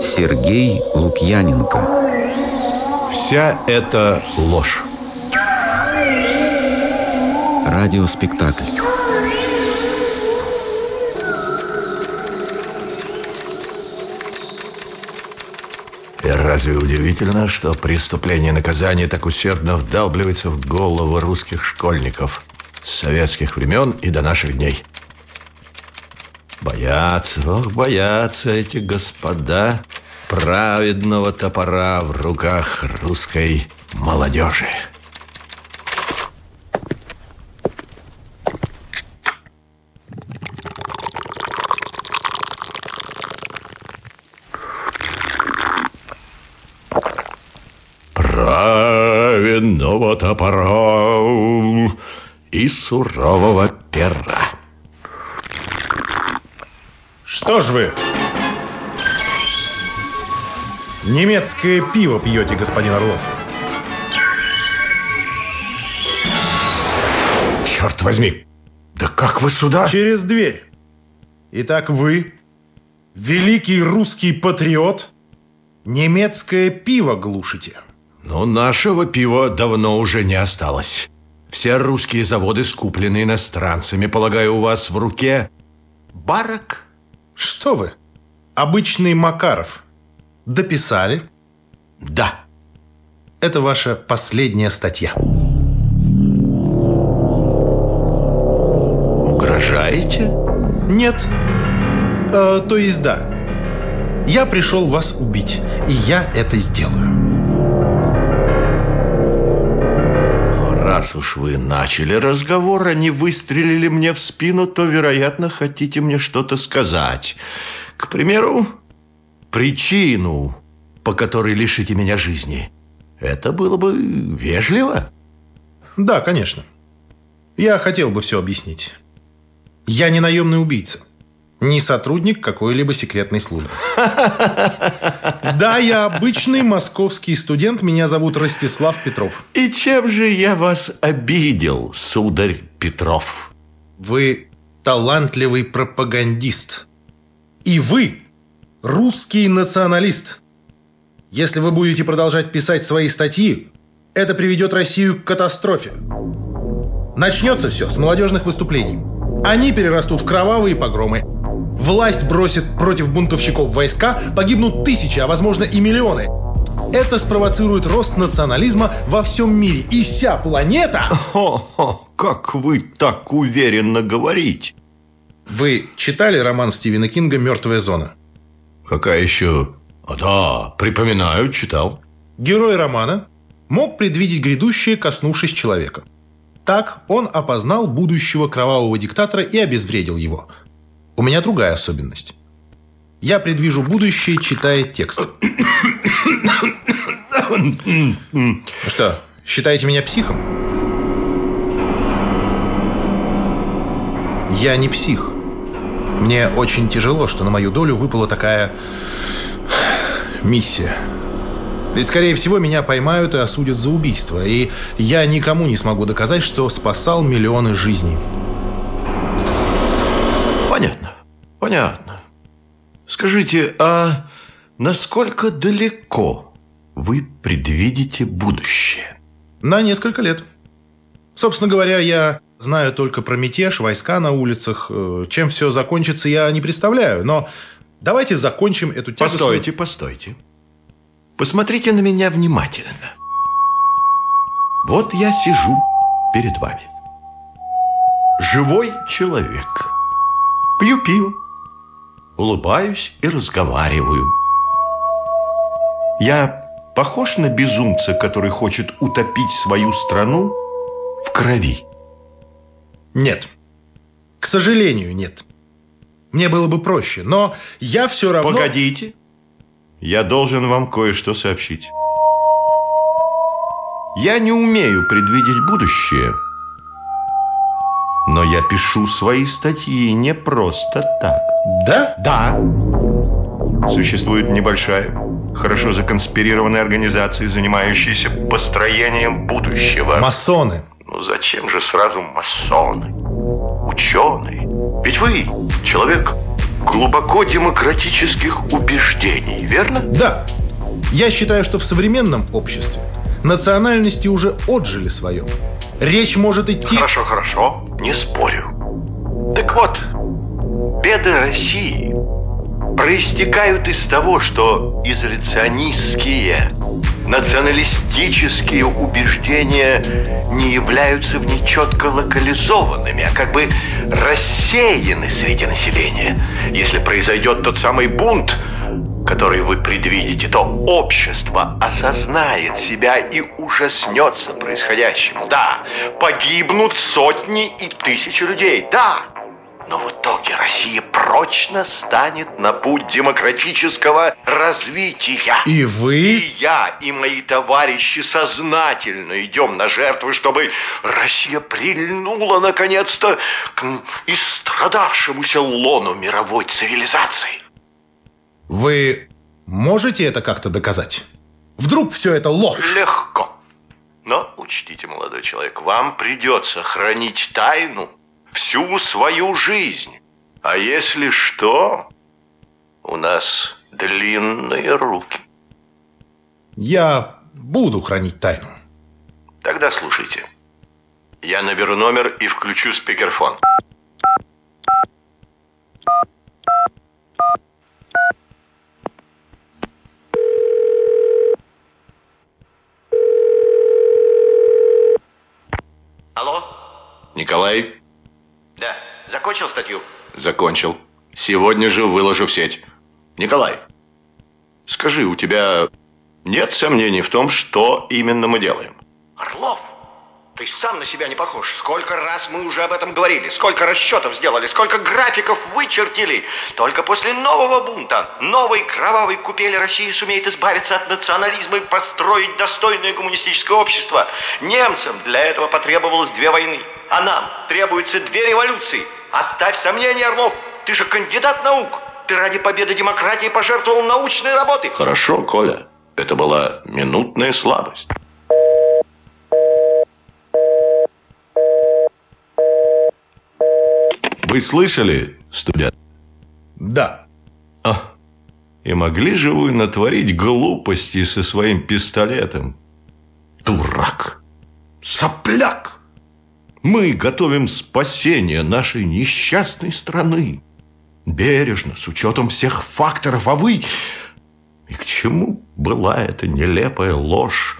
Сергей Лукьяненко Вся эта ложь. Радиоспектакль разве удивительно, что преступление и наказание так усердно вдалбливается в головы русских школьников с советских времен и до наших дней? Боятся, ох, боятся эти господа праведного топора в руках русской молодежи. Праведного топора и сурового пера. Что ж вы? Немецкое пиво пьете, господин Орлов. Черт возьми, да как вы сюда? Через дверь. Итак, вы, великий русский патриот, немецкое пиво глушите. Но нашего пива давно уже не осталось. Все русские заводы скуплены иностранцами. Полагаю, у вас в руке барок? Что вы? Обычный Макаров. Дописали? Да. Это ваша последняя статья. Угрожаете? Нет. Э, то есть да. Я пришел вас убить, и я это сделаю. Раз уж вы начали разговор, а не выстрелили мне в спину, то, вероятно, хотите мне что-то сказать. К примеру, причину, по которой лишите меня жизни. Это было бы вежливо. Да, конечно. Я хотел бы все объяснить. Я не наемный убийца. Не сотрудник какой-либо секретной службы. Да, я обычный московский студент. Меня зовут Ростислав Петров. И чем же я вас обидел, сударь Петров? Вы талантливый пропагандист. И вы русский националист. Если вы будете продолжать писать свои статьи, это приведет Россию к катастрофе. Начнется все с молодежных выступлений. Они перерастут в кровавые погромы. Власть бросит против бунтовщиков войска, погибнут тысячи, а возможно и миллионы. Это спровоцирует рост национализма во всем мире. И вся планета... О, как вы так уверенно говорите? Вы читали роман Стивена Кинга «Мертвая зона»? Какая еще? А, да, припоминаю, читал. Герой романа мог предвидеть грядущее, коснувшись человека. Так он опознал будущего кровавого диктатора и обезвредил его. У меня другая особенность. Я предвижу будущее, читая текст. Что, считаете меня психом? Я не псих. Мне очень тяжело, что на мою долю выпала такая миссия. Ведь, скорее всего, меня поймают и осудят за убийство. И я никому не смогу доказать, что спасал миллионы жизней. Понятно, понятно. Скажите, а насколько далеко вы предвидите будущее? На несколько лет. Собственно говоря, я знаю только про мятеж, войска на улицах. Э, Чем все закончится, я не представляю. Но давайте закончим эту тему. Постойте, постойте. Посмотрите на меня внимательно. Вот я сижу перед вами. Живой человек. Пью пиво. Улыбаюсь и разговариваю. Я похож на безумца, который хочет утопить свою страну в крови? Нет. К сожалению, нет. Мне было бы проще, но я все равно... Погодите. Я должен вам кое-что сообщить. Я не умею предвидеть будущее, но я пишу свои статьи не просто так. Да? Да. Существует небольшая, хорошо законспирированная организация, занимающаяся построением будущего. Масоны. Ну зачем же сразу масоны, ученые? Ведь вы человек глубоко демократических убеждений, верно? Да. Я считаю, что в современном обществе национальности уже отжили свое. Речь может идти... Хорошо, хорошо, не спорю. Так вот, беды России проистекают из того, что изоляционистские, националистические убеждения не являются в ней четко локализованными, а как бы рассеяны среди населения. Если произойдет тот самый бунт, который вы предвидите, то общество осознает себя и ужаснется происходящему. Да, погибнут сотни и тысячи людей, да, но в итоге Россия прочно станет на путь демократического развития. И вы? И я, и мои товарищи сознательно идем на жертвы, чтобы Россия прильнула наконец-то к истрадавшемуся лону мировой цивилизации. Вы можете это как-то доказать? Вдруг все это ложь? Легко. Но учтите, молодой человек, вам придется хранить тайну всю свою жизнь. А если что, у нас длинные руки. Я буду хранить тайну. Тогда слушайте. Я наберу номер и включу спикерфон. Николай? Да. Закончил статью? Закончил. Сегодня же выложу в сеть. Николай, скажи, у тебя нет сомнений в том, что именно мы делаем? Орлов, ты сам на себя не похож. Сколько раз мы уже об этом говорили, сколько расчетов сделали, сколько графиков вычертили. Только после нового бунта, новой кровавой купели России сумеет избавиться от национализма и построить достойное коммунистическое общество. Немцам для этого потребовалось две войны. А нам требуется две революции. Оставь сомнения, Орлов. Ты же кандидат наук. Ты ради победы демократии пожертвовал научной работой. Хорошо, Коля. Это была минутная слабость. Вы слышали, студент? Да. А, и могли же вы натворить глупости со своим пистолетом? Дурак! Сопляк! Мы готовим спасение нашей несчастной страны. Бережно, с учетом всех факторов, а вы... И к чему была эта нелепая ложь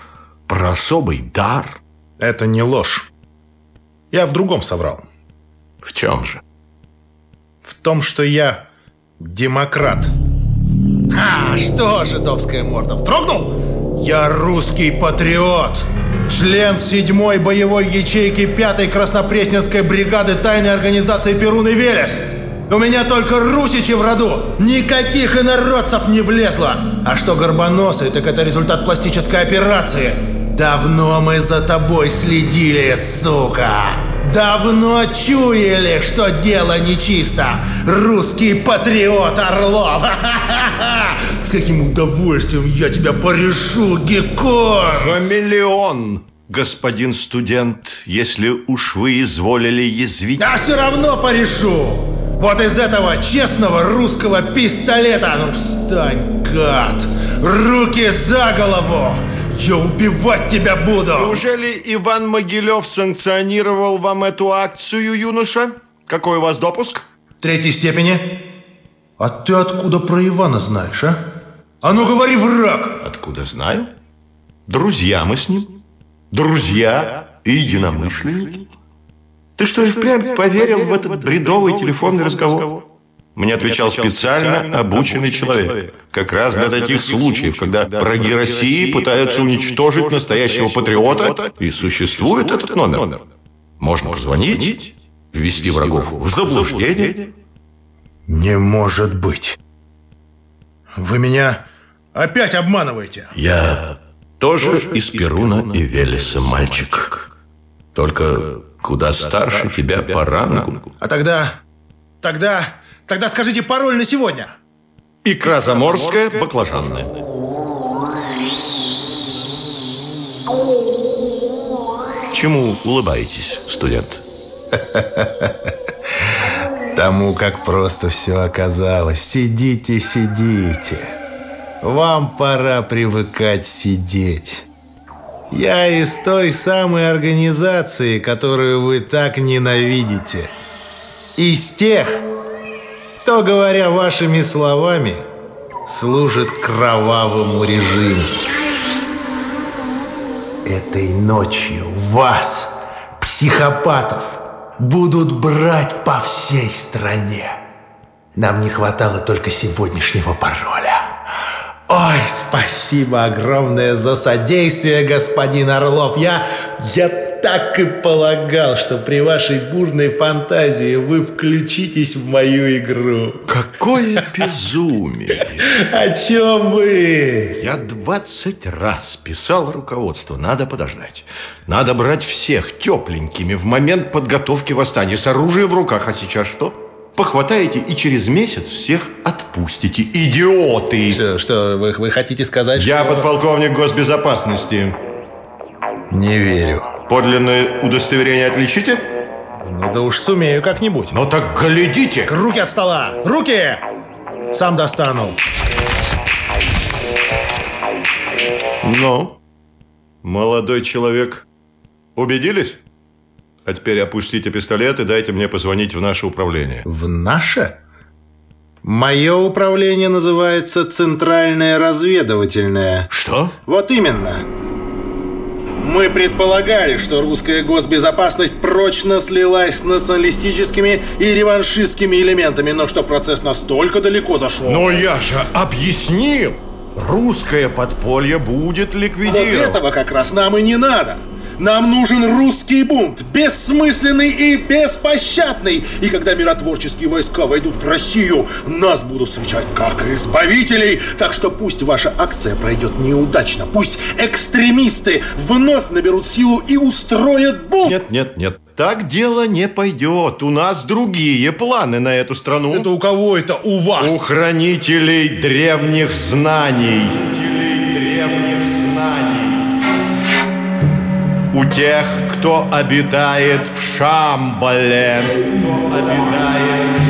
про особый дар? Это не ложь. Я в другом соврал. В чем же? Том, что я демократ. А, что, жидовская морда, вздрогнул? Я русский патриот. Член седьмой боевой ячейки 5-й Краснопресненской бригады тайной организации Перун и Велес. У меня только русичи в роду. Никаких инородцев не влезло. А что горбоносый, так это результат пластической операции. Давно мы за тобой следили, сука. Давно чуяли, что дело нечисто. Русский патриот Орлов. С каким удовольствием я тебя порешу, Геккон. Хамелеон, господин студент, если уж вы изволили язвить... Да все равно порешу. Вот из этого честного русского пистолета. Ну встань, гад. Руки за голову. Я убивать тебя буду! Неужели Иван Могилев санкционировал вам эту акцию, юноша? Какой у вас допуск? Третьей степени. А ты откуда про Ивана знаешь, а? А ну говори, враг! Откуда знаю? Друзья мы с ним. Друзья и единомышленники. Ты что, и впрямь поверил в этот бредовый телефонный разговор? Мне отвечал специально обученный человек. Как раз для таких случаев, когда враги России пытаются уничтожить настоящего патриота, и существует этот номер. Можно позвонить, ввести врагов в заблуждение. Не может быть. Вы меня опять обманываете. Я тоже из Перуна и Велеса мальчик. Только куда старше тебя по рангу. А тогда... Тогда... Тогда скажите пароль на сегодня. Икра заморская, баклажанная. Чему улыбаетесь, студент? Тому, как просто все оказалось. Сидите, сидите. Вам пора привыкать сидеть. Я из той самой организации, которую вы так ненавидите. Из тех, кто, говоря вашими словами, служит кровавому режиму. Этой ночью вас, психопатов, будут брать по всей стране. Нам не хватало только сегодняшнего пароля. Ой, спасибо огромное за содействие, господин Орлов. Я, я так и полагал, что при вашей бурной фантазии вы включитесь в мою игру. Какое безумие! О чем вы? Я двадцать раз писал руководству. Надо подождать. Надо брать всех тепленькими в момент подготовки восстания с оружием в руках. А сейчас что? Похватаете и через месяц всех отпустите. Идиоты! Что, что вы, вы хотите сказать, Я что... подполковник госбезопасности. Не верю. Подлинное удостоверение отличите? Ну да уж сумею как-нибудь. Ну так глядите! Руки от стола! Руки! Сам достану. Ну, молодой человек, убедились? А теперь опустите пистолет и дайте мне позвонить в наше управление. В наше? Мое управление называется Центральное разведывательное. Что? Вот именно. Мы предполагали, что русская госбезопасность прочно слилась с националистическими и реваншистскими элементами, но что процесс настолько далеко зашел. Но я же объяснил! Русское подполье будет Вот ликвидировано. этого как раз нам и не надо. Нам нужен русский бунт, бессмысленный и беспощадный. И когда миротворческие войска войдут в Россию, нас будут встречать как избавителей. Так что пусть ваша акция пройдет неудачно. Пусть экстремисты вновь наберут силу и устроят бунт. Нет, нет, нет. Так дело не пойдет. У нас другие планы на эту страну. Это у кого это? У вас? У хранителей древних знаний. У тех, кто обитает в Шамбале. Кто обитает в.